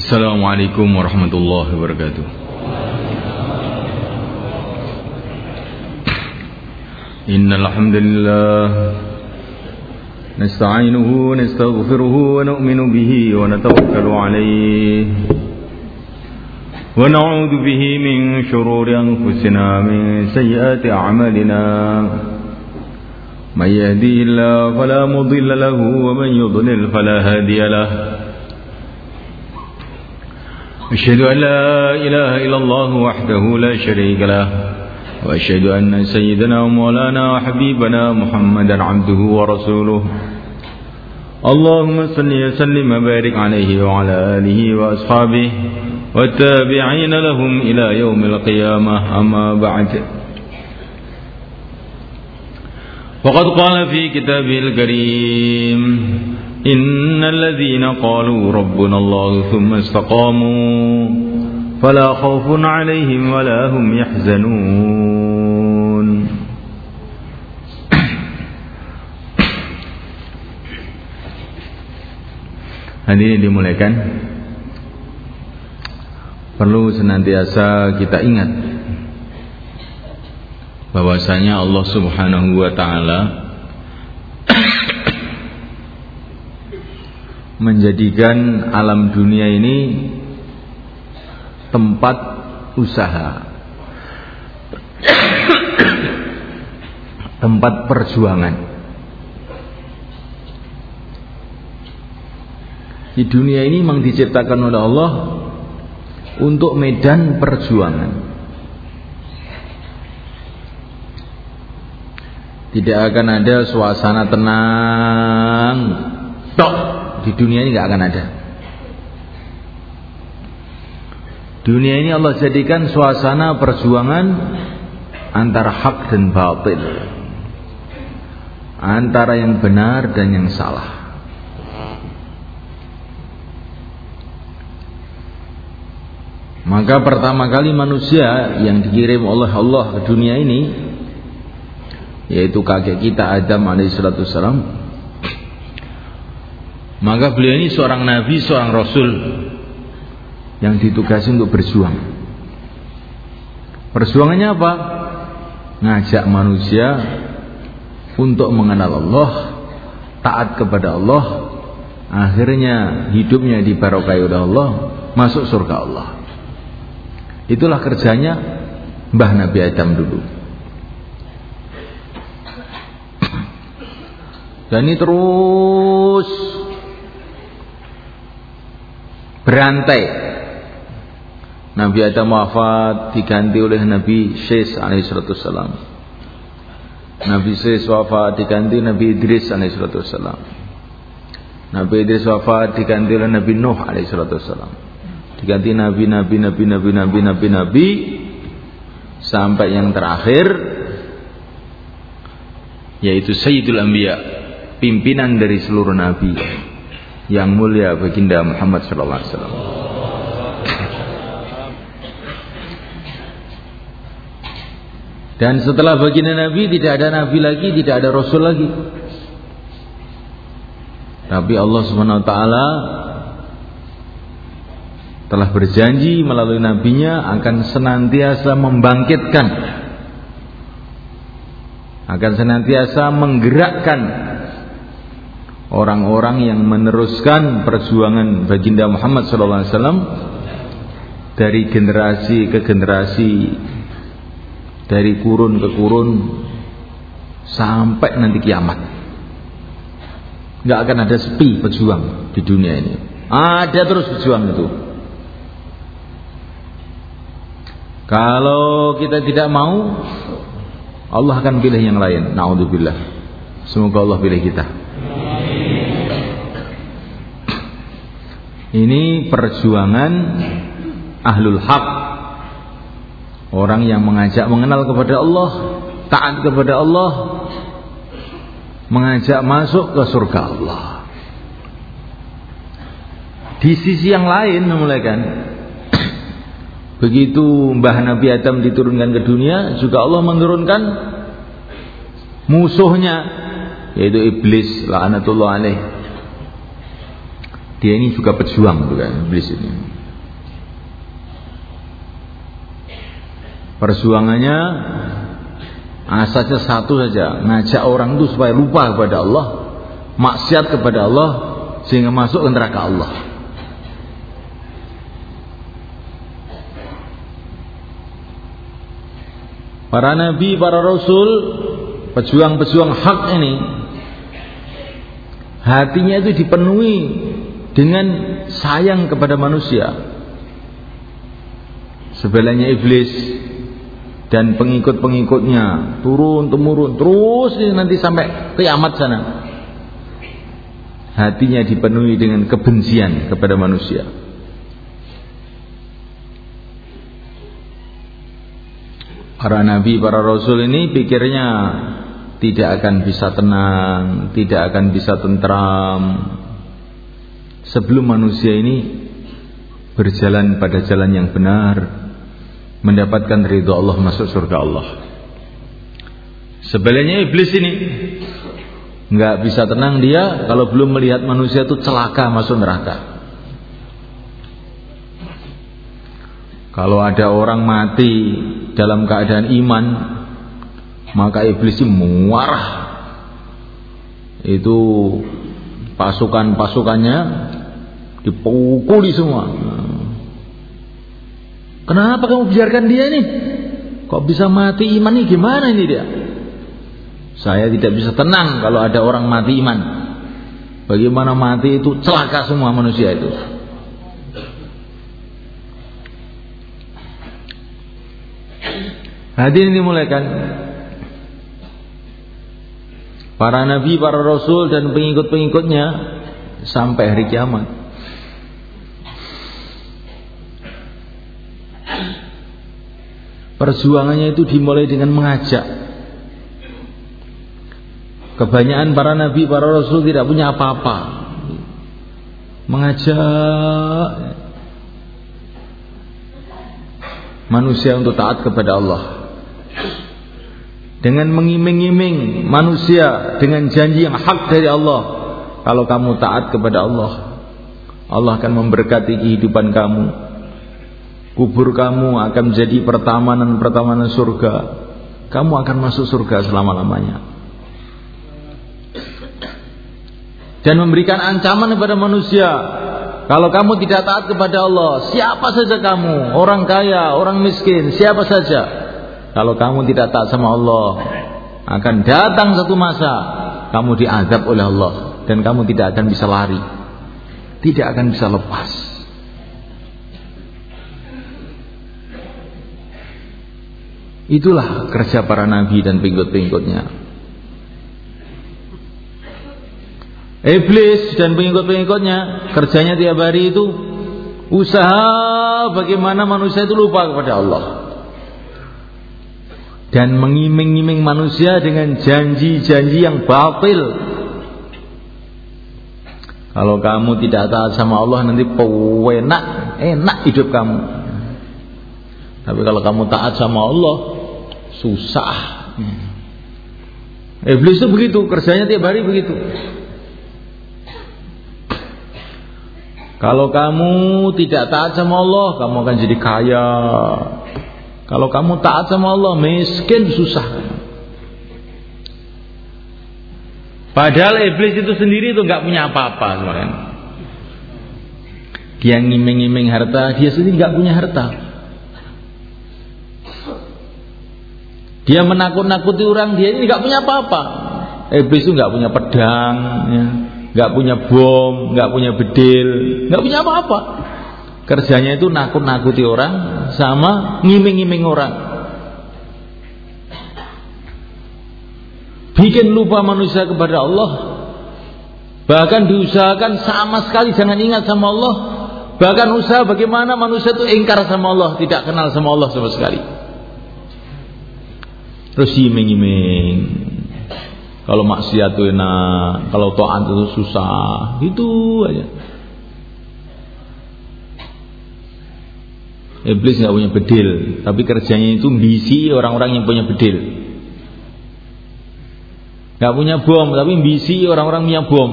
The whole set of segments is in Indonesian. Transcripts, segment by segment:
Assalamualaikum warahmatullahi wabarakatuh Innal hamdalillah nasta'inuhu nastaghfiruhu wa nu'minu bihi wa natawakkalu alayh ونعوذ به من شرور أنفسنا من سيئات أعمالنا من يهدي الله فلا مضل له ومن يضلل فلا هادي له أشهد أن لا إله إلا الله وحده لا شريك له وأشهد أن سيدنا ومولانا وحبيبنا محمدا عبده ورسوله. اللهم صل وسلم وبارك عليه وعلى آله وأصحابه والتابعين لهم إلى يوم القيامة أما بعد. وقد قال في كتابه الكريم إن الذين قالوا ربنا الله ثم استقاموا فلا خوف عليهم ولا هم يحزنون Hadirin dimulaikan Perlu senantiasa kita ingat bahwasanya Allah Subhanahu wa taala menjadikan alam dunia ini tempat usaha. Tempat perjuangan. Di dunia ini memang diciptakan oleh Allah untuk medan perjuangan. Tidak akan ada suasana tenang. Tok di dunia ini nggak akan ada. Dunia ini Allah jadikan suasana perjuangan antara hak dan batil. Antara yang benar dan yang salah. Maka pertama kali manusia yang dikirim oleh Allah ke dunia ini yaitu kakek kita Adam alaihissalam maka beliau ini seorang nabi seorang rasul yang ditugasi untuk berjuang. Perjuangannya apa? Ngajak manusia untuk mengenal Allah taat kepada Allah. Akhirnya hidupnya dibarokai oleh Allah masuk surga Allah. Itulah kerjanya Mbah Nabi Adam dulu. Dan ini terus berantai. Nabi Adam wafat diganti oleh Nabi Syes alaihissalam. Nabi Syes wafat diganti Nabi Idris alaihissalam. Nabi Idris wafat diganti oleh Nabi Nuh alaihissalam. Diganti Nabi, Nabi, Nabi, Nabi, Nabi, Nabi, Nabi sampai yang terakhir yaitu Sayyidul Anbiya pimpinan dari seluruh nabi yang mulia baginda Muhammad sallallahu alaihi wasallam. Dan setelah baginda Nabi tidak ada Nabi lagi, tidak ada Rasul lagi. Tapi Allah Subhanahu Wa Taala telah berjanji melalui nabinya akan senantiasa membangkitkan akan senantiasa menggerakkan orang-orang yang meneruskan perjuangan baginda Muhammad SAW dari generasi ke generasi dari kurun ke kurun sampai nanti kiamat. Nggak akan ada sepi pejuang di dunia ini. Ada terus pejuang itu. Kalau kita tidak mau Allah akan pilih yang lain. Naudzubillah. Semoga Allah pilih kita Ini perjuangan ahlul haq. Orang yang mengajak mengenal kepada Allah, taat kepada Allah, mengajak masuk ke surga Allah. Di sisi yang lain memulaikan Begitu Mbah Nabi Adam diturunkan ke dunia, juga Allah menurunkan musuhnya yaitu iblis laknatullah alaih Dia ini juga pejuang juga iblis ini. Perjuangannya asasnya satu saja, ngajak orang itu supaya lupa kepada Allah, maksiat kepada Allah sehingga masuk ke neraka Allah. Para nabi, para rasul, pejuang-pejuang hak ini hatinya itu dipenuhi dengan sayang kepada manusia. Sebelahnya iblis dan pengikut-pengikutnya turun temurun terus nanti sampai kiamat sana. Hatinya dipenuhi dengan kebencian kepada manusia. Para nabi, para rasul ini pikirnya tidak akan bisa tenang, tidak akan bisa tentram, sebelum manusia ini berjalan pada jalan yang benar mendapatkan ridho Allah masuk surga Allah. Sebenarnya iblis ini nggak bisa tenang dia kalau belum melihat manusia itu celaka masuk neraka. Kalau ada orang mati dalam keadaan iman maka iblis ini muarah. Itu pasukan-pasukannya dipukuli semua. Kenapa kamu biarkan dia ini? Kok bisa mati iman ini gimana ini dia? Saya tidak bisa tenang kalau ada orang mati iman. Bagaimana mati itu celaka semua manusia itu. Hadirin dimulaikan Para nabi, para rasul dan pengikut-pengikutnya sampai hari kiamat. Perjuangannya itu dimulai dengan mengajak. Kebanyakan para nabi, para rasul tidak punya apa-apa. Mengajak manusia untuk taat kepada Allah. Dengan mengiming-iming manusia dengan janji yang hak dari Allah kalau kamu taat kepada Allah, Allah akan memberkati kehidupan kamu. Kubur kamu akan menjadi pertamanan-pertamanan surga. Kamu akan masuk surga selama-lamanya. Dan memberikan ancaman kepada manusia. Kalau kamu tidak taat kepada Allah, siapa saja kamu, orang kaya, orang miskin, siapa saja. Kalau kamu tidak taat sama Allah, akan datang satu masa kamu diazab oleh Allah dan kamu tidak akan bisa lari. Tidak akan bisa lepas. Itulah kerja para nabi dan pengikut-pengikutnya. Iblis dan pengikut-pengikutnya kerjanya tiap hari itu usaha bagaimana manusia itu lupa kepada Allah dan mengiming-iming manusia dengan janji-janji yang batil kalau kamu tidak taat sama Allah nanti pewenak, enak hidup kamu. Tapi kalau kamu taat sama Allah, susah. Iblis itu begitu, kerjanya tiap hari begitu. Kalau kamu tidak taat sama Allah, kamu akan jadi kaya. Kalau kamu taat sama Allah, miskin susah. Padahal iblis itu sendiri itu nggak punya apa-apa sebenarnya. Dia ngiming-ngiming harta, dia sendiri nggak punya harta. Dia menakut-nakuti orang, dia ini nggak punya apa-apa. Iblis itu nggak punya pedang, ya. nggak punya bom, nggak punya bedil, nggak punya apa-apa. Kerjanya itu nakut-nakuti orang sama ngiming-ngiming orang. bikin lupa manusia kepada Allah bahkan diusahakan sama sekali jangan ingat sama Allah bahkan usaha bagaimana manusia itu ingkar sama Allah tidak kenal sama Allah sama sekali terus iming-iming kalau maksiat itu enak kalau taat itu susah itu aja Iblis nggak punya bedil, tapi kerjanya itu bisi orang-orang yang punya bedil. Gak punya bom, tapi bisi orang-orang punya bom.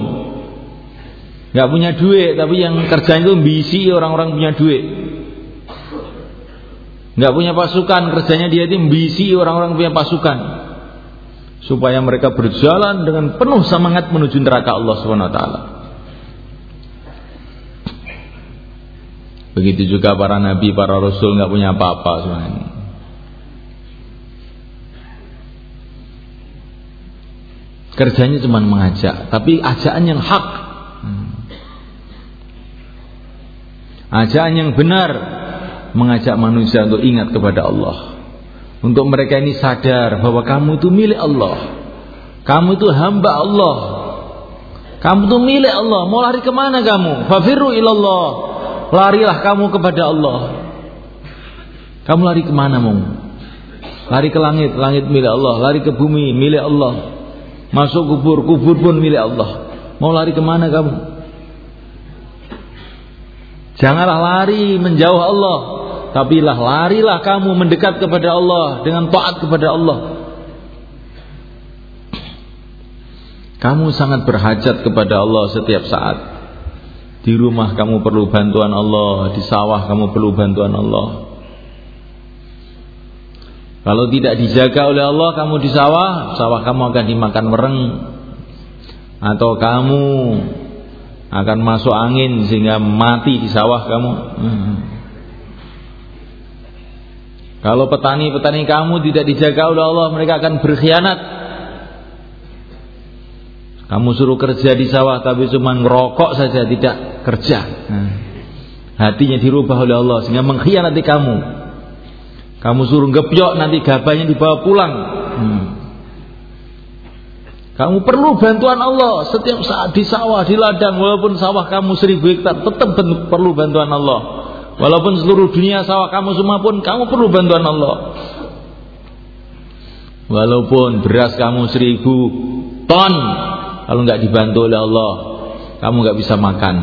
nggak punya duit tapi yang kerjanya itu bisi orang-orang punya duit nggak punya pasukan kerjanya dia itu bisi orang-orang punya pasukan. Supaya mereka berjalan dengan penuh semangat menuju neraka Allah taala. Begitu juga para nabi para rasul nggak punya apa-apa sebenarnya. Kerjanya cuma mengajak tapi ajakan yang hak. Ajakan yang benar mengajak manusia untuk ingat kepada Allah. Untuk mereka ini sadar bahwa kamu itu milik Allah. Kamu itu hamba Allah. Kamu itu milik Allah. Mau lari ke mana kamu? Fafiru ilallah. Larilah kamu kepada Allah. Kamu lari ke mana mau? Lari ke langit, langit milik Allah. Lari ke bumi, milik Allah. Masuk kubur, kubur pun milik Allah. Mau lari ke mana kamu? Janganlah lari menjauh Allah, tapi lah larilah kamu mendekat kepada Allah dengan taat kepada Allah. Kamu sangat berhajat kepada Allah setiap saat. Di rumah kamu perlu bantuan Allah, di sawah kamu perlu bantuan Allah. Kalau tidak dijaga oleh Allah, kamu di sawah, sawah kamu akan dimakan mereng. Atau kamu akan masuk angin sehingga mati di sawah kamu. Hmm. Kalau petani-petani kamu tidak dijaga oleh Allah, mereka akan berkhianat. Kamu suruh kerja di sawah tapi cuma ngerokok saja, tidak kerja. Hmm. Hatinya dirubah oleh Allah sehingga mengkhianati kamu. Kamu suruh gepyok nanti gabahnya dibawa pulang. Hmm. Kamu perlu bantuan Allah setiap saat di sawah, di ladang, walaupun sawah kamu seribu hektar, tetap perlu bantuan Allah. Walaupun seluruh dunia sawah kamu semua pun, kamu perlu bantuan Allah. Walaupun beras kamu seribu ton, kalau nggak dibantu oleh Allah, kamu nggak bisa makan.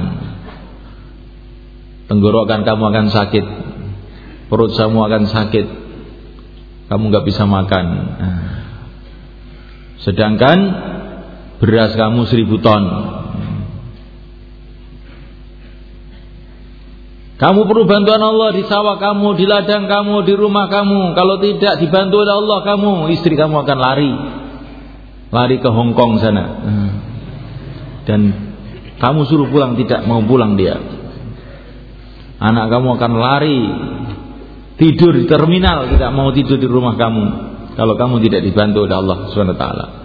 Tenggorokan kamu akan sakit, perut kamu akan sakit, kamu nggak bisa makan. Nah. Sedangkan beras kamu seribu ton. Kamu perlu bantuan Allah di sawah kamu, di ladang kamu, di rumah kamu. Kalau tidak dibantu oleh Allah kamu, istri kamu akan lari. Lari ke Hong Kong sana. Dan kamu suruh pulang tidak mau pulang dia. Anak kamu akan lari tidur di terminal, tidak mau tidur di rumah kamu kalau kamu tidak dibantu oleh Allah Subhanahu wa taala.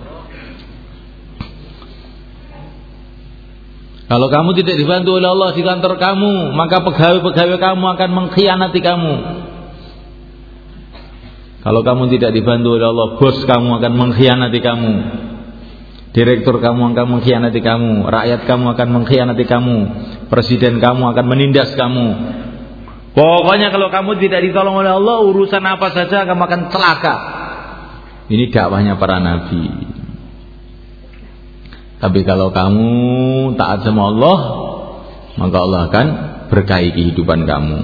Kalau kamu tidak dibantu oleh Allah di kantor kamu, maka pegawai-pegawai kamu akan mengkhianati kamu. Kalau kamu tidak dibantu oleh Allah, bos kamu akan mengkhianati kamu. Direktur kamu akan mengkhianati kamu, rakyat kamu akan mengkhianati kamu, presiden kamu akan menindas kamu, Pokoknya kalau kamu tidak ditolong oleh Allah, urusan apa saja akan celaka. Ini dakwahnya para nabi. Tapi kalau kamu taat sama Allah, maka Allah akan berkahi kehidupan kamu.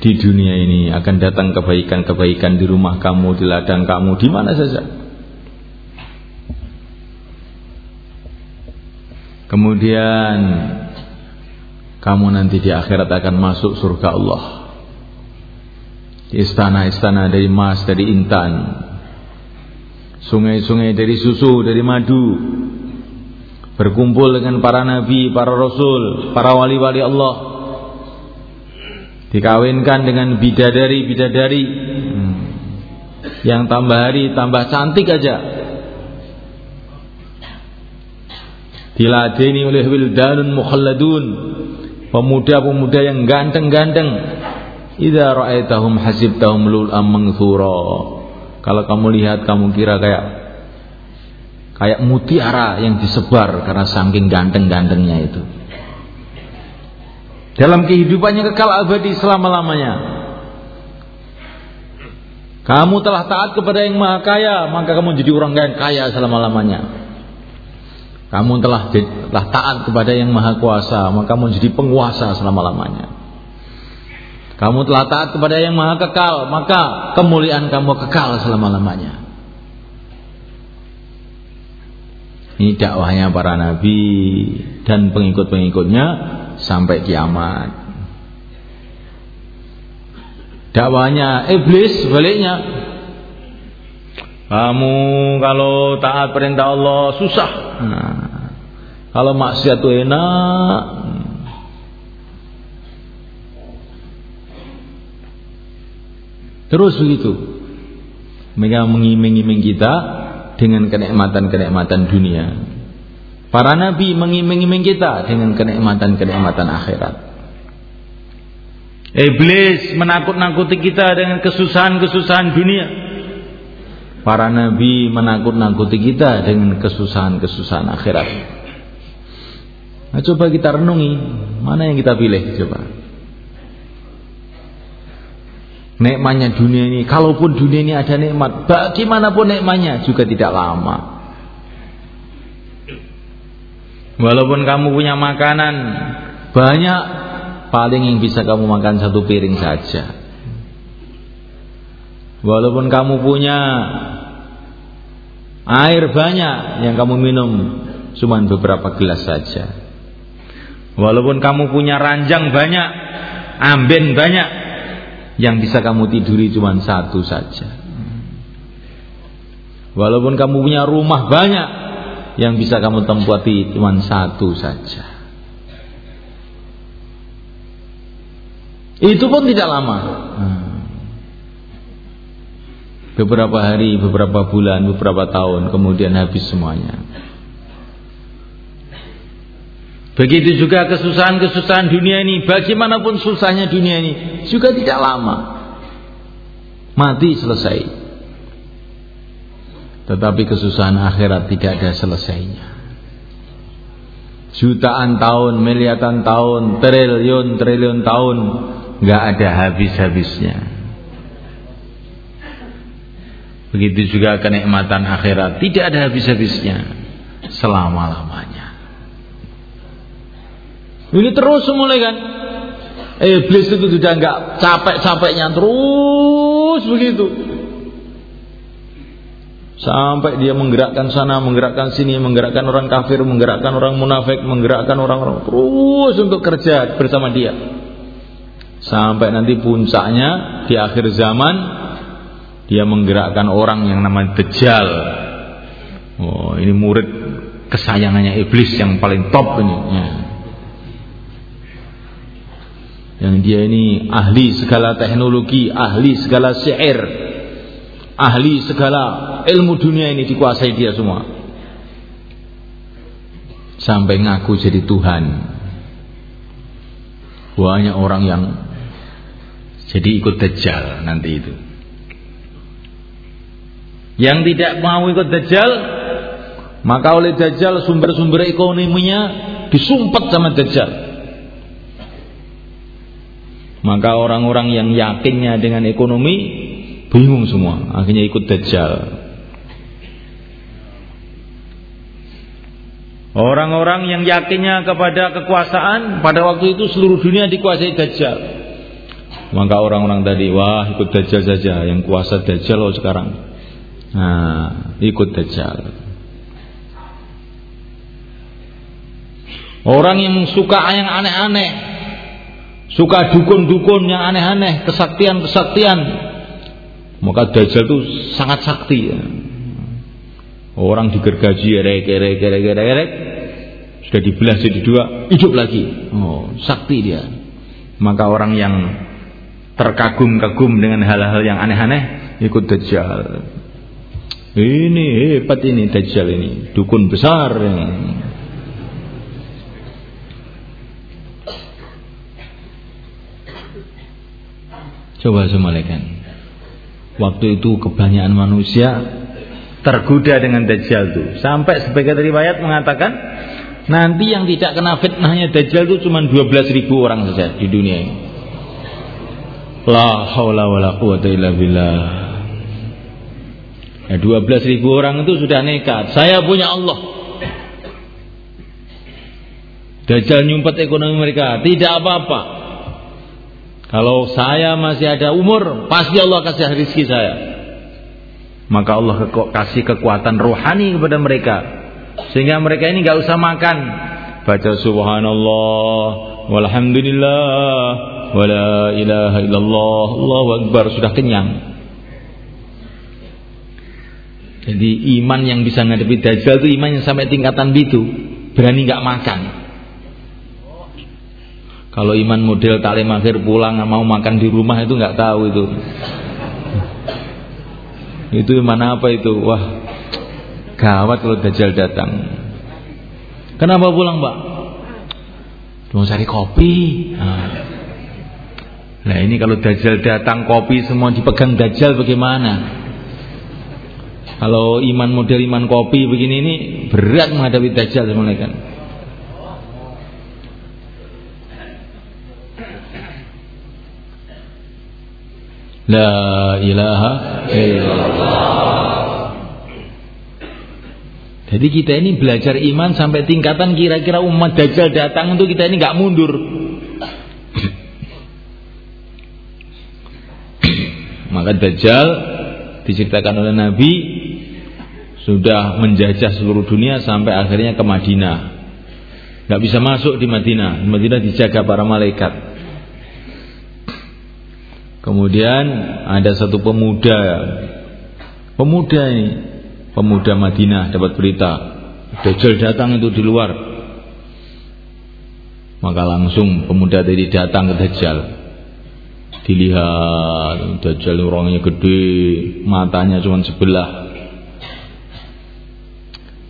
Di dunia ini akan datang kebaikan-kebaikan di rumah kamu, di ladang kamu, di mana saja. Kemudian kamu nanti di akhirat akan masuk surga Allah istana-istana dari emas, dari intan, sungai-sungai dari susu, dari madu, berkumpul dengan para nabi, para rasul, para wali-wali Allah, dikawinkan dengan bidadari-bidadari, hmm. yang tambah hari tambah cantik aja, diladeni oleh wildanun mukhalladun, pemuda-pemuda yang ganteng-ganteng, Idza ra'aitahum hasibtahum lul'am mangthura. Kalau kamu lihat kamu kira kayak kayak mutiara yang disebar karena saking ganteng-gantengnya itu. Dalam kehidupannya kekal abadi selama-lamanya. Kamu telah taat kepada yang maha kaya, maka kamu jadi orang yang kaya selama-lamanya. Kamu telah, telah taat kepada yang maha kuasa, maka kamu jadi penguasa selama-lamanya. Kamu telah taat kepada yang maha kekal, maka kemuliaan kamu kekal selama-lamanya. Ini dakwahnya para nabi dan pengikut-pengikutnya sampai kiamat. Dakwahnya iblis sebaliknya. Kamu kalau taat perintah Allah susah. Nah, kalau maksiat itu enak. Terus begitu. Mereka mengiming-iming kita dengan kenikmatan-kenikmatan dunia. Para nabi mengiming-iming kita dengan kenikmatan-kenikmatan akhirat. Iblis menakut-nakuti kita dengan kesusahan-kesusahan dunia. Para nabi menakut-nakuti kita dengan kesusahan-kesusahan akhirat. Nah, coba kita renungi, mana yang kita pilih coba? Nikmatnya dunia ini, kalaupun dunia ini ada nikmat, bagaimanapun nikmatnya juga tidak lama. Walaupun kamu punya makanan banyak, paling yang bisa kamu makan satu piring saja. Walaupun kamu punya air banyak, yang kamu minum cuma beberapa gelas saja. Walaupun kamu punya ranjang banyak, amben banyak, yang bisa kamu tiduri cuma satu saja. Walaupun kamu punya rumah banyak, yang bisa kamu tempati cuma satu saja. Itu pun tidak lama. Beberapa hari, beberapa bulan, beberapa tahun, kemudian habis semuanya. Begitu juga kesusahan-kesusahan dunia ini, bagaimanapun susahnya dunia ini, juga tidak lama. Mati selesai. Tetapi kesusahan akhirat tidak ada selesainya. Jutaan tahun, miliaran tahun, triliun-triliun tahun, nggak ada habis-habisnya. Begitu juga kenikmatan akhirat, tidak ada habis-habisnya selama-lamanya. Ini terus mulai kan. Iblis itu sudah nggak capek-capeknya terus begitu. Sampai dia menggerakkan sana, menggerakkan sini, menggerakkan orang kafir, menggerakkan orang munafik, menggerakkan orang-orang terus untuk kerja bersama dia. Sampai nanti puncaknya di akhir zaman dia menggerakkan orang yang namanya Dajjal. Oh, ini murid kesayangannya iblis yang paling top ini. Ya yang dia ini ahli segala teknologi, ahli segala syair, ahli segala ilmu dunia ini dikuasai dia semua. Sampai ngaku jadi Tuhan. Banyak orang yang jadi ikut Dajjal nanti itu. Yang tidak mau ikut Dajjal, maka oleh Dajjal sumber-sumber ekonominya disumpet sama Dajjal. Maka orang-orang yang yakinnya dengan ekonomi bingung semua, akhirnya ikut Dajjal. Orang-orang yang yakinnya kepada kekuasaan pada waktu itu seluruh dunia dikuasai Dajjal. Maka orang-orang tadi, wah ikut Dajjal saja, yang kuasa Dajjal loh sekarang. Nah, ikut Dajjal. Orang yang suka yang aneh-aneh, suka dukun-dukun yang aneh-aneh, kesaktian-kesaktian. Maka Dajjal itu sangat sakti. Orang digergaji, erek, erek, erek, erek, erek, sudah dibelah jadi dua, hidup lagi. Oh, sakti dia. Maka orang yang terkagum-kagum dengan hal-hal yang aneh-aneh ikut Dajjal. Ini hebat ini Dajjal ini, dukun besar. Ya. Coba semalekan. Waktu itu kebanyakan manusia tergoda dengan Dajjal itu. Sampai sebagai riwayat mengatakan nanti yang tidak kena fitnahnya Dajjal itu cuma 12 ribu orang saja di dunia ini. La haula wala quwata illa billah. Ya, 12 ribu orang itu sudah nekat. Saya punya Allah. Dajjal nyumpet ekonomi mereka. Tidak apa-apa. Kalau saya masih ada umur, pasti Allah kasih rezeki saya. Maka Allah kasih kekuatan rohani kepada mereka. Sehingga mereka ini nggak usah makan. Baca subhanallah, walhamdulillah, wala ilaha illallah, Allahu akbar sudah kenyang. Jadi iman yang bisa ngadepi dajjal itu iman yang sampai tingkatan itu, berani nggak makan. Kalau iman model taklim akhir pulang mau makan di rumah itu nggak tahu itu. Itu mana apa itu? Wah, gawat kalau Dajjal datang. Kenapa pulang, Pak? Mau cari kopi. Nah. ini kalau Dajjal datang kopi semua dipegang Dajjal bagaimana? Kalau iman model iman kopi begini ini berat menghadapi Dajjal semuanya kan. La ilaha illallah. Jadi kita ini belajar iman sampai tingkatan kira-kira umat Dajjal datang itu kita ini nggak mundur. Maka Dajjal diceritakan oleh Nabi sudah menjajah seluruh dunia sampai akhirnya ke Madinah. Gak bisa masuk di Madinah. Di Madinah dijaga para malaikat. Kemudian ada satu pemuda, pemuda ini, pemuda Madinah dapat berita, Dajjal datang itu di luar. Maka langsung pemuda tadi datang ke Dajjal. Dilihat Dajjal orangnya gede, matanya cuma sebelah.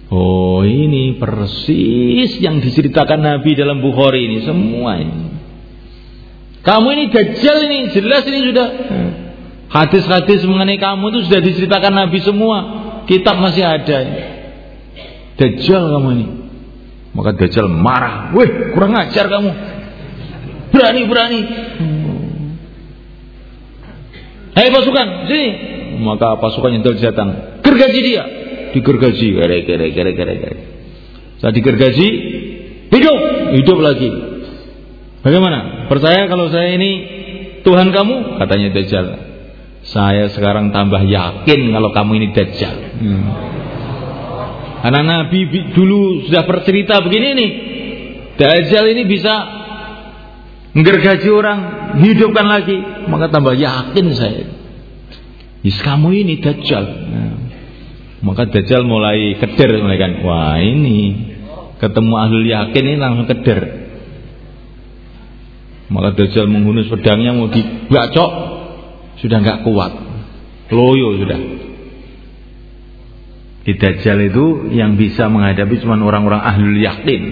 Oh ini persis yang diceritakan Nabi dalam Bukhari ini semua ini. Kamu ini dajjal ini, jelas ini sudah. Hadis-hadis mengenai kamu itu sudah diceritakan Nabi semua. Kitab masih ada. Dajjal kamu ini. Maka Dajjal marah. Weh, kurang ajar kamu. Berani-berani. Hei pasukan, sini. Maka pasukan yang datang. Gergaji dia. Digergaji. Gere, gere, gere, gere, gere. Saat digergaji, hidup. Hidup lagi. Bagaimana? Percaya kalau saya ini Tuhan kamu? Katanya Dajjal. Saya sekarang tambah yakin kalau kamu ini Dajjal. Hmm. Karena Nabi dulu sudah bercerita begini nih. Dajjal ini bisa menggergaji orang, hidupkan lagi. Maka tambah yakin saya. Is kamu ini Dajjal. Nah. Maka Dajjal mulai keder mulai kan. Wah ini ketemu ahli yakin ini langsung keder. Maka Dajjal menghunus pedangnya mau dibacok sudah nggak kuat. Loyo sudah. Di Dajjal itu yang bisa menghadapi cuma orang-orang ahlul yakin.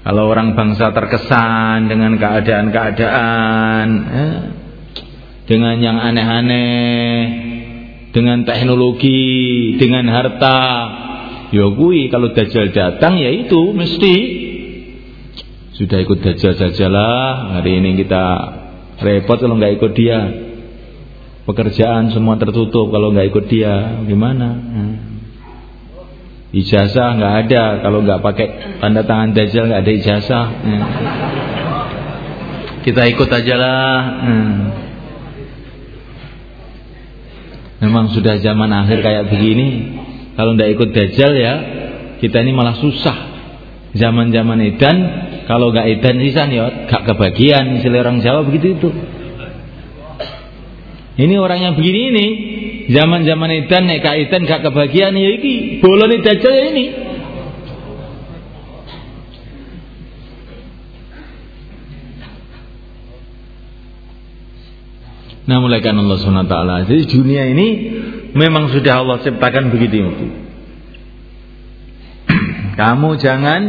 Kalau orang bangsa terkesan dengan keadaan-keadaan, eh, dengan yang aneh-aneh, dengan teknologi, dengan harta, ya kui kalau Dajjal datang ya itu mesti sudah ikut dajjal-jajalah hari ini kita repot kalau nggak ikut dia. Pekerjaan semua tertutup kalau nggak ikut dia. Gimana? Hmm. ijazah nggak ada kalau nggak pakai tanda tangan dajjal nggak ada ijazah. Hmm. kita ikut aja lah hmm. memang sudah zaman akhir kayak begini. Kalau nggak ikut dajjal ya kita ini malah susah zaman-zaman edan kalau gak edan sisan ya gak kebagian istilah orang Jawa begitu itu. Ini orang yang begini ini zaman-zaman edan nek gak edan gak kebagian ya iki bolone dajjal ya ini. Nah mulai kan Allah SWT Jadi dunia ini Memang sudah Allah ciptakan begitu kamu jangan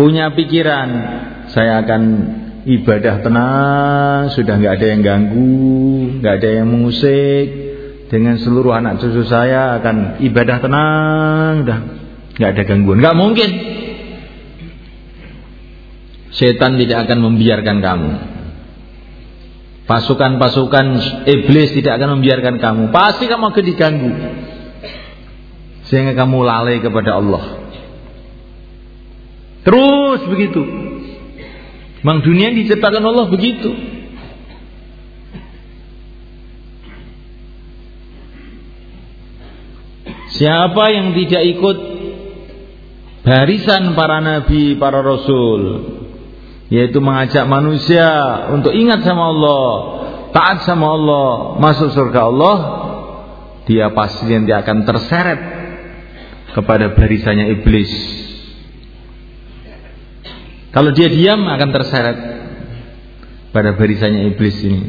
punya pikiran saya akan ibadah tenang, sudah nggak ada yang ganggu, nggak ada yang mengusik. Dengan seluruh anak cucu saya akan ibadah tenang, udah nggak ada gangguan. Nggak mungkin. Setan tidak akan membiarkan kamu. Pasukan-pasukan iblis tidak akan membiarkan kamu. Pasti kamu akan diganggu. Sehingga kamu lalai kepada Allah. Terus begitu. Memang dunia diciptakan Allah begitu. Siapa yang tidak ikut barisan para nabi, para rasul yaitu mengajak manusia untuk ingat sama Allah, taat sama Allah, masuk surga Allah, dia pasti nanti akan terseret kepada barisannya iblis. Kalau dia diam akan terseret pada barisannya iblis ini.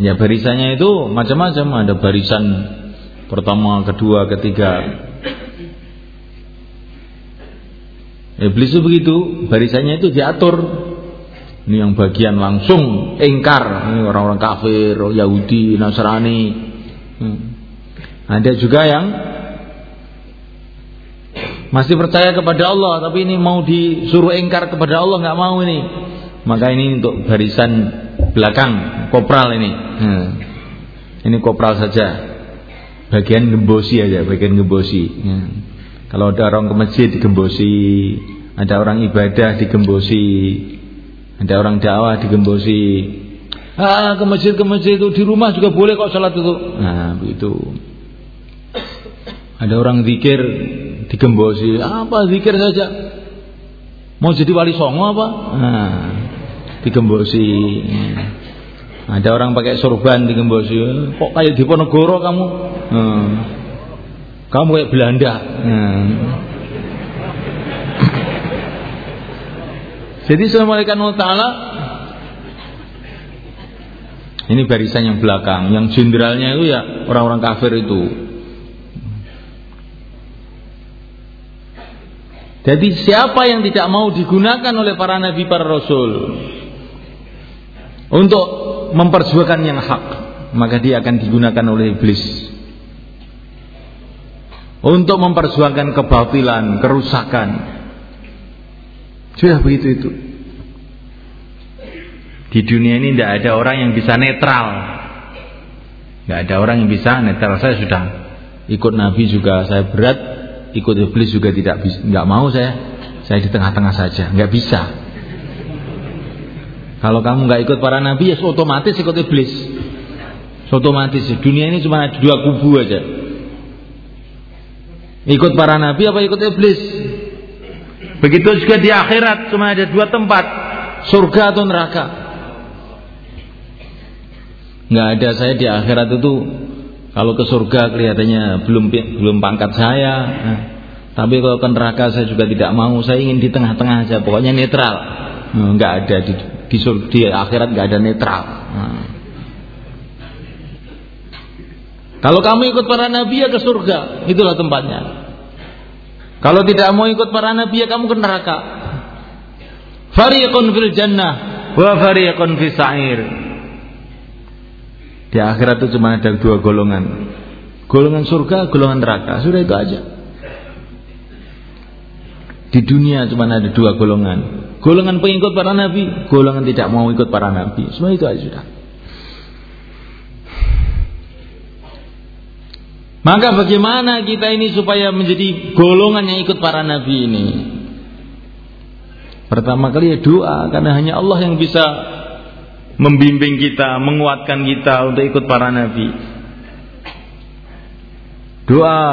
Ya barisannya itu macam-macam, ada barisan pertama, kedua, ketiga. Iblis itu begitu, barisannya itu diatur. Ini yang bagian langsung engkar, ini orang-orang kafir, Yahudi, Nasrani. Hmm. Ada juga yang masih percaya kepada Allah, tapi ini mau disuruh engkar kepada Allah nggak mau ini. Maka ini untuk barisan belakang, kopral ini. Hmm. Ini kopral saja. Bagian gembosi aja, bagian gembosi. Hmm. Kalau ada orang ke masjid digembosi, ada orang ibadah digembosi, ada orang dakwah digembosi. Ah, ke masjid ke masjid itu di rumah juga boleh kok sholat itu. Nah, begitu. Ada orang zikir digembosi, apa zikir saja. Mau jadi wali songo apa? Nah, digembosi. Ada orang pakai sorban digembosi. Kok kayak di Ponegoro kamu? Hmm. Kamu kayak Belanda. Hmm. Jadi Assalamualaikum Taala ini barisan yang belakang, yang jenderalnya itu ya orang-orang kafir itu. Jadi siapa yang tidak mau digunakan oleh para nabi para rasul untuk memperjuangkan yang hak, maka dia akan digunakan oleh iblis untuk memperjuangkan kebatilan, kerusakan. Sudah begitu itu. Di dunia ini tidak ada orang yang bisa netral. Tidak ada orang yang bisa netral. Saya sudah ikut Nabi juga saya berat, ikut iblis juga tidak bisa, nggak mau saya. Saya di tengah-tengah saja, nggak bisa. Kalau kamu nggak ikut para nabi ya otomatis ikut iblis. Otomatis dunia ini cuma ada dua kubu aja. Ikut para nabi apa ikut iblis? Begitu juga di akhirat cuma ada dua tempat, surga atau neraka. Nggak ada saya di akhirat itu kalau ke surga kelihatannya belum belum pangkat saya. Nah, tapi kalau ke neraka saya juga tidak mau. Saya ingin di tengah-tengah aja, pokoknya netral. Nah, nggak ada di di, di akhirat nggak ada netral. Nah. Kalau kamu ikut para nabi ya ke surga, itulah tempatnya. Kalau tidak mau ikut para nabi ya kamu ke neraka. Fariqun fil jannah wa fariqun fis sa'ir. Di akhirat itu cuma ada dua golongan. Golongan surga, golongan neraka. Sudah itu aja. Di dunia cuma ada dua golongan. Golongan pengikut para nabi, golongan tidak mau ikut para nabi. Semua itu aja sudah. Maka bagaimana kita ini supaya menjadi golongan yang ikut para nabi ini? Pertama kali ya doa karena hanya Allah yang bisa membimbing kita, menguatkan kita untuk ikut para nabi. Doa.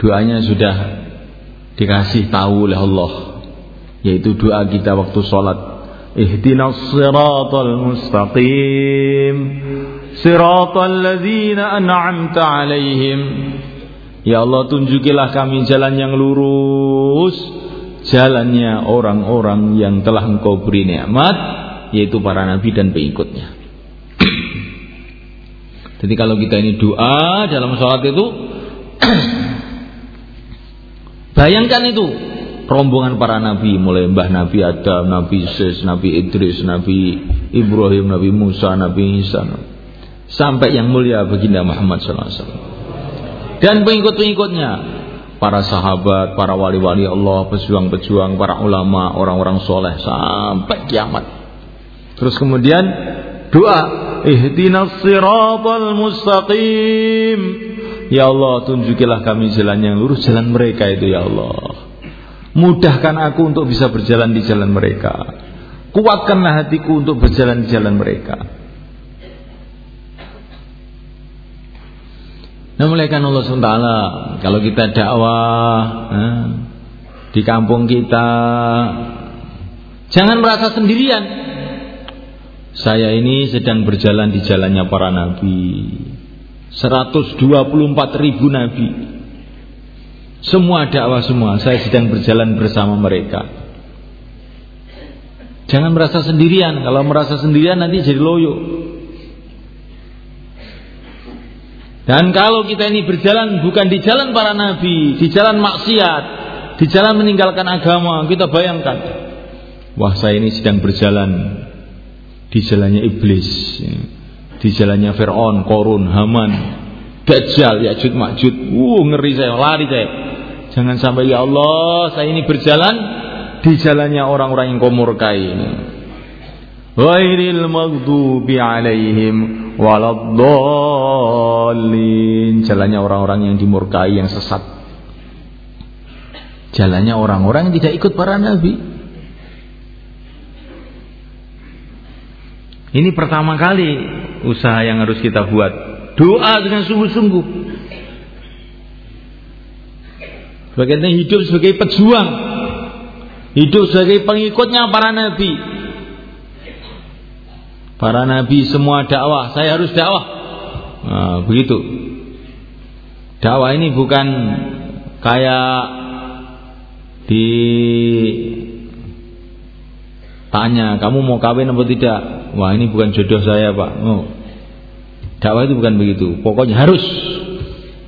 Doanya sudah dikasih tahu oleh Allah. Yaitu doa kita waktu sholat. Ihdinas siratal mustaqim. Siratal ladzina an'amta alaihim. Ya Allah tunjukilah kami jalan yang lurus. Jalannya orang-orang yang telah engkau beri nikmat. Yaitu para nabi dan pengikutnya. Jadi kalau kita ini doa dalam sholat itu Bayangkan itu rombongan para nabi mulai mbah Nabi Adam, Nabi Sis, Nabi Idris, Nabi Ibrahim, Nabi Musa, Nabi Isa sampai yang mulia baginda Muhammad SAW dan pengikut-pengikutnya para sahabat, para wali-wali Allah, pejuang-pejuang, para ulama, orang-orang soleh sampai kiamat. Terus kemudian doa, ihdinas siratal mustaqim. Ya Allah, tunjukilah kami jalan yang lurus, jalan mereka itu ya Allah. Mudahkan aku untuk bisa berjalan di jalan mereka. Kuatkanlah hatiku untuk berjalan di jalan mereka. Nah, muliakan Allah SWT kalau kita dakwah eh, di kampung kita jangan merasa sendirian. Saya ini sedang berjalan di jalannya para nabi. 124 ribu nabi. Semua dakwah semua, saya sedang berjalan bersama mereka. Jangan merasa sendirian. Kalau merasa sendirian nanti jadi loyo. Dan kalau kita ini berjalan bukan di jalan para nabi, di jalan maksiat, di jalan meninggalkan agama, kita bayangkan, wah saya ini sedang berjalan di jalannya iblis, di jalannya Fir'aun, Korun, Haman, Dajjal, Ya'jud, Ma'jud, uh ngeri saya, lari saya. Jangan sampai ya Allah, saya ini berjalan di jalannya orang-orang yang kau murkai ini. Ghairil maghdubi alaihim waladdallin. Jalannya orang-orang yang dimurkai yang sesat. Jalannya orang-orang yang tidak ikut para nabi ini pertama kali usaha yang harus kita buat. Doa dengan sungguh-sungguh. Bagaimana hidup sebagai pejuang. Hidup sebagai pengikutnya para nabi. Para nabi semua dakwah, saya harus dakwah. Nah, begitu. Dakwah ini bukan kayak di tanya kamu mau kawin atau tidak wah ini bukan jodoh saya pak oh. dakwah itu bukan begitu pokoknya harus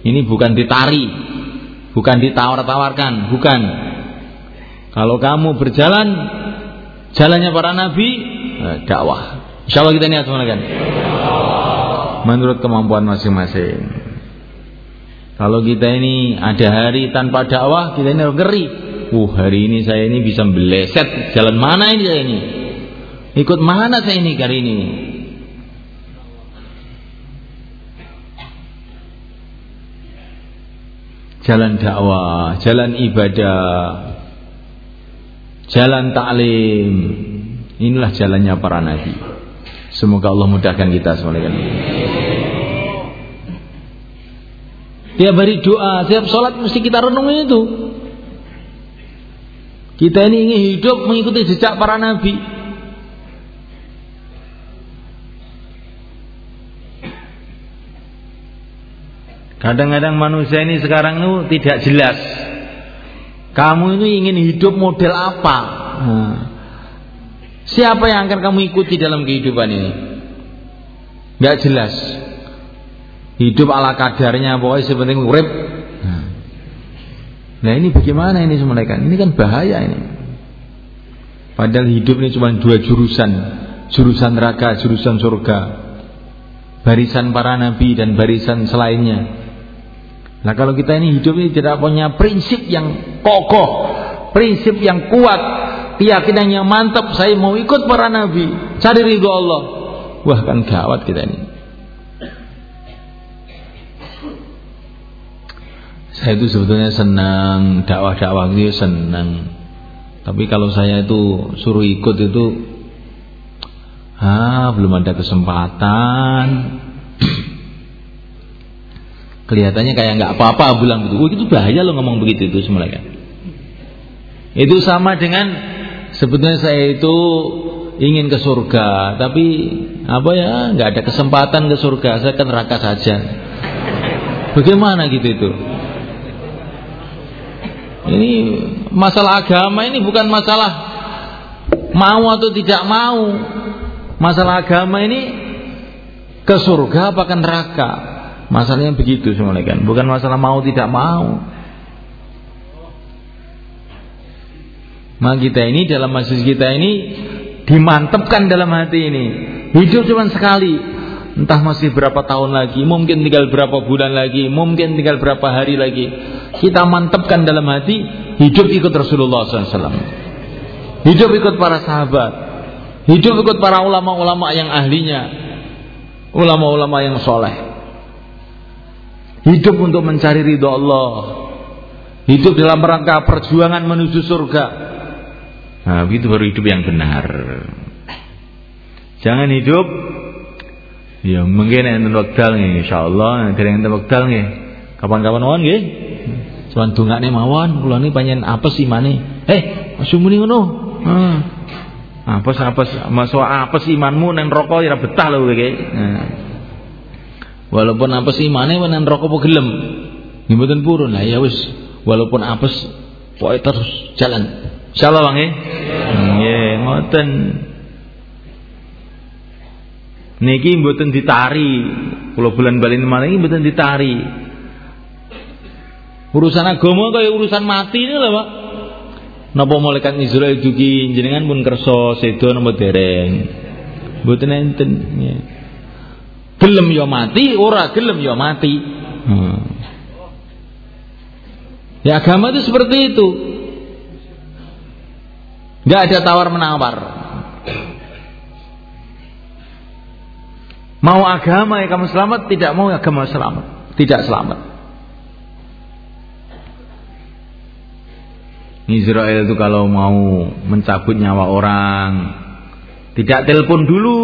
ini bukan ditari bukan ditawar-tawarkan bukan kalau kamu berjalan jalannya para nabi eh, dakwah Insya Allah kita niat semua kan. Menurut kemampuan masing-masing. Kalau kita ini ada hari tanpa dakwah, kita ini ngeri. Uh, hari ini saya ini bisa meleset. Jalan mana ini saya ini? Ikut mana saya ini hari ini? Jalan dakwah, jalan ibadah, jalan taklim. Inilah jalannya para nabi. Semoga Allah mudahkan kita semuanya. Tiap hari doa, tiap sholat mesti kita renungi itu. Kita ini ingin hidup mengikuti jejak para nabi. Kadang-kadang manusia ini sekarang itu tidak jelas. Kamu ini ingin hidup model apa? Nah, Siapa yang akan kamu ikuti dalam kehidupan ini? Gak jelas. Hidup ala kadarnya, pokoknya sepenting urip. Nah ini bagaimana ini kan? Ini kan bahaya ini. Padahal hidup ini cuma dua jurusan, jurusan neraka, jurusan surga. Barisan para nabi dan barisan selainnya. Nah kalau kita ini hidup ini tidak punya prinsip yang kokoh, prinsip yang kuat, keyakinan yang mantap saya mau ikut para nabi cari ridho Allah wah kan gawat kita ini saya itu sebetulnya senang dakwah-dakwah itu senang tapi kalau saya itu suruh ikut itu ah belum ada kesempatan kelihatannya kayak nggak apa-apa bilang gitu. Wah, itu bahaya lo ngomong begitu itu kan. Itu sama dengan sebetulnya saya itu ingin ke surga, tapi apa ya, nggak ada kesempatan ke surga, saya kan neraka saja. Bagaimana gitu itu? Ini masalah agama ini bukan masalah mau atau tidak mau. Masalah agama ini ke surga apa ke neraka. Masalahnya begitu semua kan, bukan masalah mau tidak mau. Maka kita ini dalam majelis kita ini dimantapkan dalam hati ini. Hidup cuma sekali. Entah masih berapa tahun lagi, mungkin tinggal berapa bulan lagi, mungkin tinggal berapa hari lagi. Kita mantapkan dalam hati, hidup ikut Rasulullah SAW. Hidup ikut para sahabat. Hidup ikut para ulama-ulama yang ahlinya. Ulama-ulama yang soleh. Hidup untuk mencari ridho Allah. Hidup dalam rangka perjuangan menuju surga. Nah, begitu baru hidup yang benar. Jangan hidup ya mungkin wekdal nih insyaallah, ada yang nih. Kapan-kapan mawon nggih. Cuman dongane mawon, kula niki panjen apes imane. Eh, aja muni ngono. Hmm. Apes apes masuk apes imanmu nang neraka ya betah lho kowe nah. Walaupun apes imane nang neraka apa gelem. Nggih mboten purun. Lah ya wis, walaupun apes pokoke terus jalan. Insyaallah Bang nggih. Nggih, ngoten. Niki mboten ditari. Kula bulan bali iki mboten ditari. Urusan agama kaya urusan mati ini lho, Pak. Napa malaikat Israel dugi jenengan pun kersa sedo napa dereng. Mboten enten ya. Gelem ya mati, ora gelem ya mati. Hmm. Ya agama itu seperti itu. Gak ada tawar menawar. Mau agama yang kamu selamat, tidak mau agama selamat, tidak selamat. Israel itu kalau mau mencabut nyawa orang tidak telepon dulu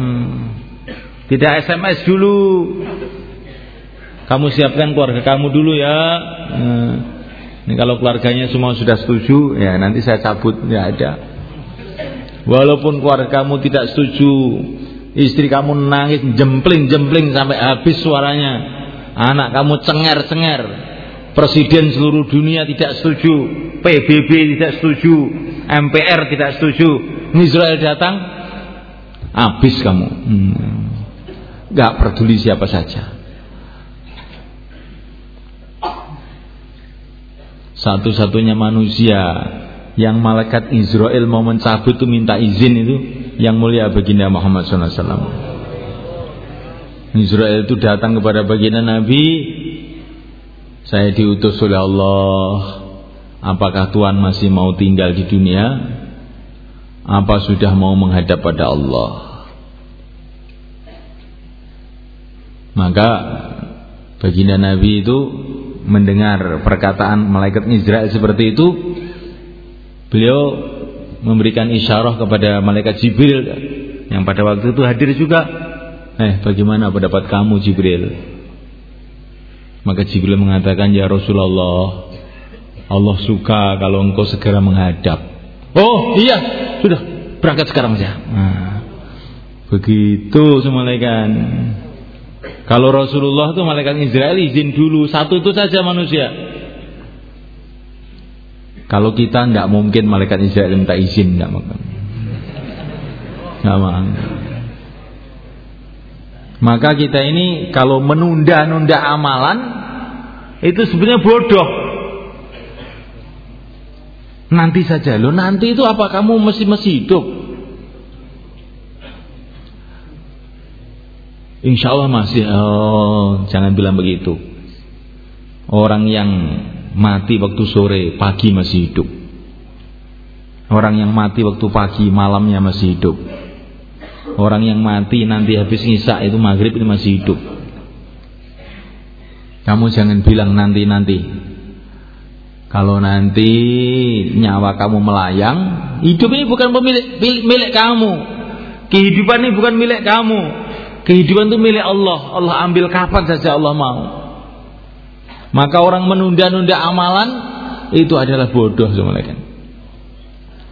hmm. tidak SMS dulu kamu siapkan keluarga kamu dulu ya hmm. ini kalau keluarganya semua sudah setuju ya nanti saya cabut ya ada walaupun keluarga kamu tidak setuju istri kamu nangis jempling-jempling sampai habis suaranya anak kamu cengar-cengar presiden seluruh dunia tidak setuju PBB tidak setuju, MPR tidak setuju, Israel datang, habis kamu. Hmm. Gak peduli siapa saja. Satu-satunya manusia yang malaikat Israel mau mencabut itu minta izin itu yang mulia baginda Muhammad SAW. Israel itu datang kepada baginda Nabi saya diutus oleh Allah Apakah Tuhan masih mau tinggal di dunia? Apa sudah mau menghadap pada Allah? Maka baginda Nabi itu mendengar perkataan malaikat Israel seperti itu, beliau memberikan isyarah kepada malaikat Jibril yang pada waktu itu hadir juga. Eh, bagaimana pendapat kamu Jibril? Maka Jibril mengatakan, "Ya Rasulullah, Allah suka kalau engkau segera menghadap. Oh iya, sudah berangkat sekarang saja. Nah, begitu malaikat. Kalau Rasulullah itu malaikat Israel izin dulu satu itu saja manusia. Kalau kita nggak mungkin malaikat Israel minta izin nggak mungkin. Nggak mau. Maka kita ini kalau menunda-nunda amalan itu sebenarnya bodoh. Nanti saja. Lo nanti itu apa kamu mesti mesti hidup? Insya Allah masih. Oh, jangan bilang begitu. Orang yang mati waktu sore, pagi masih hidup. Orang yang mati waktu pagi, malamnya masih hidup. Orang yang mati nanti habis ngisa itu maghrib itu masih hidup. Kamu jangan bilang nanti-nanti. Kalau nanti nyawa kamu melayang, hidup ini bukan pemilik milik kamu. Kehidupan ini bukan milik kamu. Kehidupan itu milik Allah. Allah ambil kapan saja Allah mau. Maka orang menunda-nunda amalan itu adalah bodoh semuanya.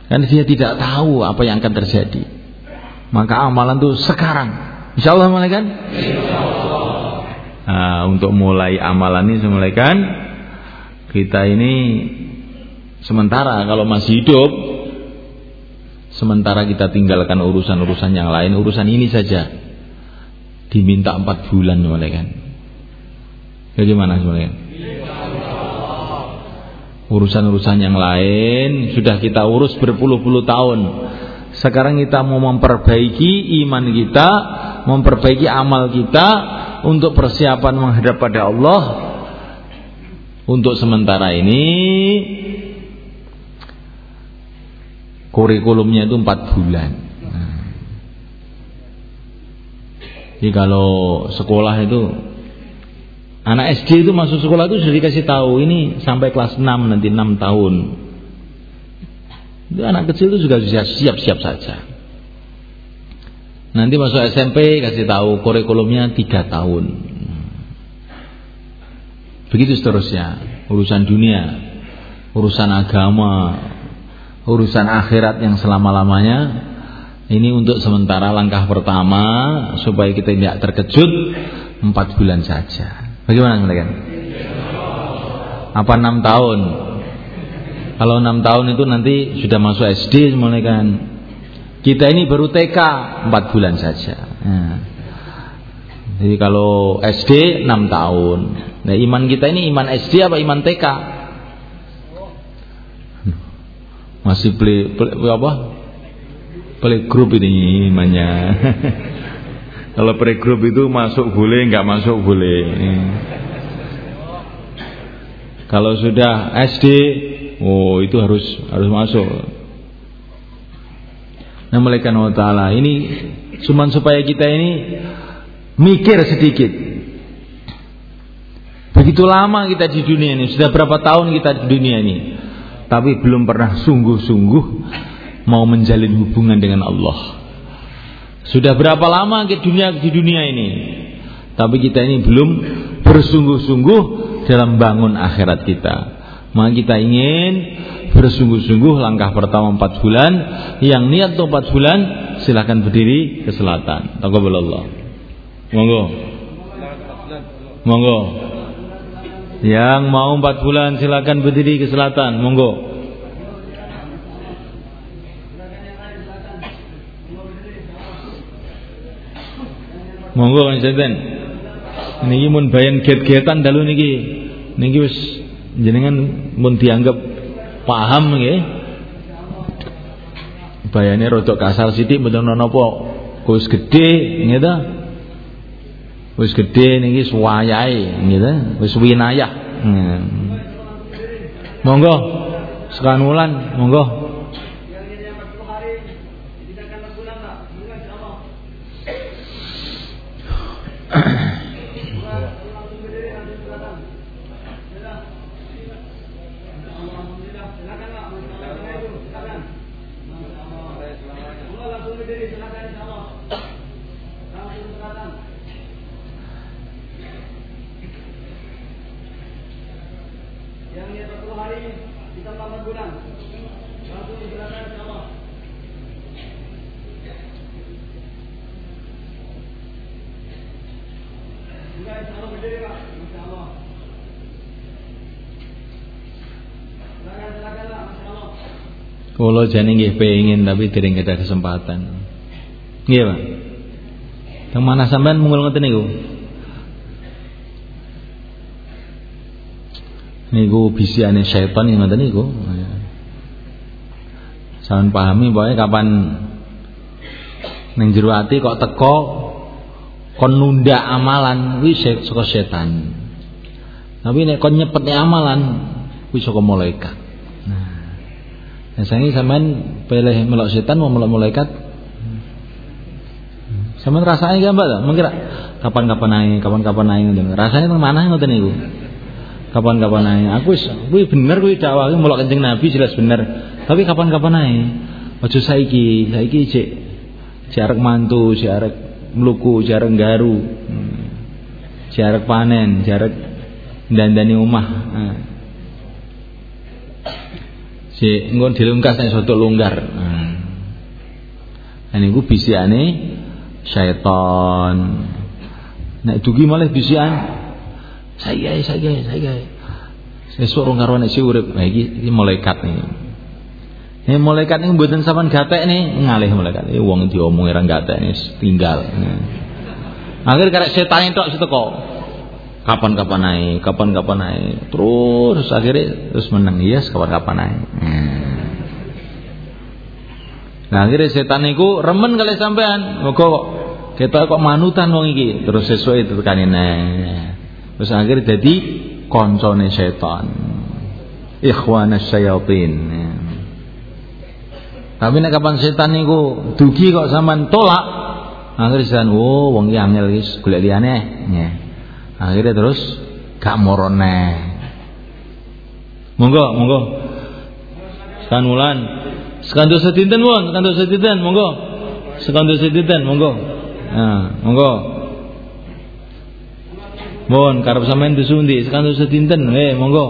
Karena dia tidak tahu apa yang akan terjadi. Maka amalan itu sekarang. Insya Allah malaikat. Nah, untuk mulai amalan ini semuanya kita ini sementara kalau masih hidup sementara kita tinggalkan urusan-urusan yang lain urusan ini saja diminta empat bulan kan bagaimana sebenarnya urusan-urusan yang lain sudah kita urus berpuluh-puluh tahun sekarang kita mau memperbaiki iman kita memperbaiki amal kita untuk persiapan menghadap pada Allah untuk sementara ini kurikulumnya itu empat bulan. Nah. Jadi kalau sekolah itu anak SD itu masuk sekolah itu sudah dikasih tahu ini sampai kelas 6 nanti 6 tahun. Anak kecil itu juga sudah siap-siap saja. Nanti masuk SMP kasih tahu kurikulumnya 3 tahun. Begitu seterusnya, urusan dunia, urusan agama, urusan akhirat yang selama-lamanya ini untuk sementara langkah pertama supaya kita tidak terkejut empat bulan saja. Bagaimana mereka? Apa enam tahun? Kalau enam tahun itu nanti sudah masuk SD mereka. Kita ini baru TK empat bulan saja. Nah. Jadi kalau SD enam tahun, Nah, iman kita ini iman SD apa iman TK? Masih play, play apa? Play group ini imannya. Kalau play group itu masuk boleh, nggak masuk boleh. Kalau sudah SD, oh itu harus harus masuk. Nah, malaikat Allah Taala ini cuma supaya kita ini mikir sedikit Begitu lama kita di dunia ini, sudah berapa tahun kita di dunia ini, tapi belum pernah sungguh-sungguh mau menjalin hubungan dengan Allah. Sudah berapa lama ke dunia di dunia ini, tapi kita ini belum bersungguh-sungguh dalam bangun akhirat kita. Maka kita ingin bersungguh-sungguh langkah pertama empat bulan, yang niat untuk empat bulan silahkan berdiri ke selatan. Taqabbalallah. Monggo. Monggo. Yang mau empat bulan silakan berdiri ke selatan, monggo. Monggo Jaden. Niki mun bayan get-getan dalu niki. Niki wis jenengan mun dianggap paham nggih. Bayane rodok kasar sithik mboten napa wis gedhe nggih wis gede niki suwayahe gitu wis winayah. Hmm. monggo sekanulan monggo Kulo jane nggih pengin tapi dereng ada kesempatan. Nggih, Pak. Teng mana sampean mungul ngoten niku? Niku bisiane setan yang ngoten niku. Sampeyan pahami bahwa kapan ning kok teko kon nunda amalan wis saka setan. Tapi nek kon nyepetne amalan wis saka malaikat. Nah, saya sampean pilih melok setan mau melok malaikat. Sampean rasanya gak mbak? Mengira kapan-kapan naik, kapan-kapan naik Rasanya teng mana ngoten niku? Kapan-kapan naik? Aku wis kuwi bener kuwi dakwah melok Kanjeng Nabi jelas bener. Tapi kapan-kapan naik? Ojo saiki, saiki cek jarak mantu, jarak mluku, jarak garu. Jarak panen, jarak dandani omah. Nah si engko dilungkas nek soto longgar. Hmm. niku bisikane syaiton nek dugi malah bisikan saya saya saya ora karo nek si urip. Nah iki iki malaikat nih ini malaikat ini mboten sampean gatek nih. Ngalih malaikat. Ini wong diomongi ra gatek nih tinggal. Nah. akhir karek setan itu seteko kapan-kapan naik, kapan-kapan naik, terus akhirnya terus menang yes kapan-kapan naik. Hmm. Nah akhirnya setan itu remen kali sampean, kok kita kok manutan wong iki, terus sesuai itu kan Terus akhirnya jadi koncone setan. Ikhwana syayatin. Tapi nek kapan setan niku dugi kok sampean tolak, akhirnya setan, oh wong iki angel iki golek liyane. Yeah akhirnya terus gak morone. Monggo monggo. Sanulan sekandu setinten pun sekandu setinten monggo. Sekandu setinten monggo. Nah, monggo. Mohon karep sampean disundi sekandu setinten eh monggo.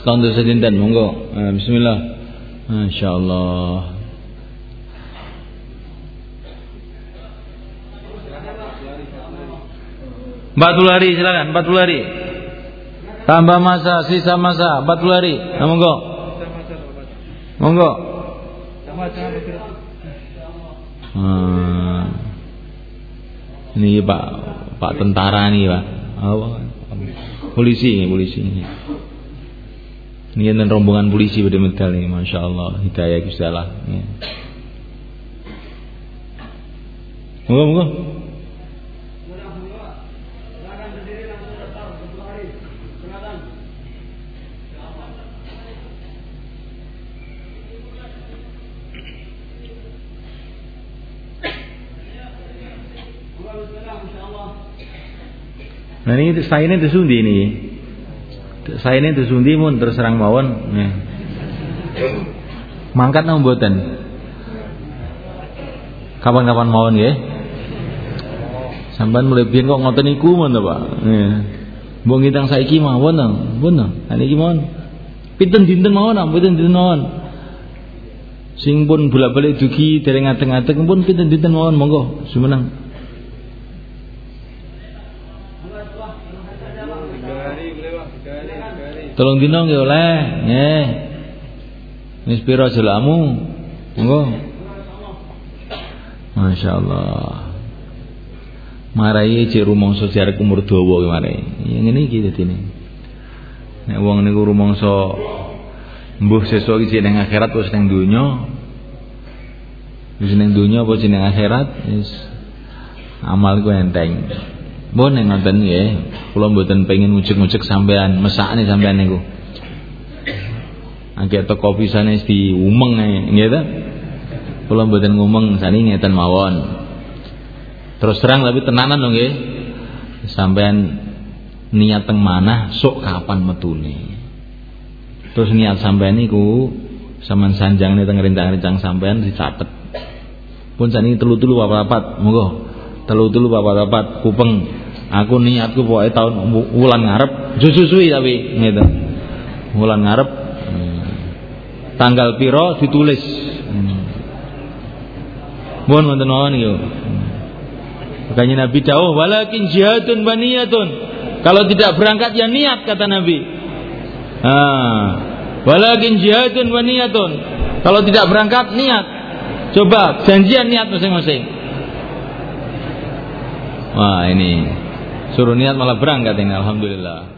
Sekandu setinten monggo. Nah, bismillah. Insyaallah 40 hari silakan 40 hari. Tambah masa, sisa masa 40 hari. Nah, monggo. Monggo. Hmm. Ini Pak Pak tentara nih Pak. Polisi nih polisi ini. Ini dan rombongan polisi pada metal ini, masya Allah, hidayah gusti Monggo monggo. Nah ini saya ini tersundi ini. Saya ini tersundi pun terserang mawon. Nih. Mangkat nang mboten. Kapan-kapan mawon ya. Sampai mulai biyen kok ngoten niku mon Pak. Nih. Mbok saiki mawon nang, pun nang. Niki mawon. Pinten dinten mawon nang, pinten dinten mawon. Sing pun bolak-balik dugi dereng ngadeg-ngadeg pun pinten dinten mawon monggo sumenang. Tolong dino nggih oleh, nggih. Wis pira jelamu? Monggo. Masya Allah. Marai cek rumangsa jarak umur dawa ki marai. Ya ngene iki dadine. Nek wong niku rumangsa mbuh sesuk iki ning akhirat wis ning donya. Wis ning donya apa ning akhirat wis amal ku enteng. Mbon ning ngoten nggih. Kula mboten pengin ngucek-ngucek sampean, mesakne sampean niku. Angge pisane di umeng nggih ta. Kula mboten ngumeng sani ngeten mawon. Terus terang tapi tenanan dong nggih. Sampean niat teng manah sok kapan metune. Terus niat sampean niku sampean sanjangne teng rencang-rencang sampean dicatet. Pun sani telu-telu apa-apa, monggo. Telu-telu apa-apa kupeng Aku niatku pokoknya tahun wulan ngarep susui tapi gitu. Wulan ngarep hmm. tanggal piro ditulis. Hmm. Mohon wonten mawon niku. Makanya Nabi jauh walakin jihadun baniyatun. Kalau tidak berangkat ya niat kata Nabi. Ah, walakin jihadun baniyatun. Kalau tidak berangkat niat. Coba janjian niat masing-masing. Wah ini Suruh niat malah berangkat ini alhamdulillah.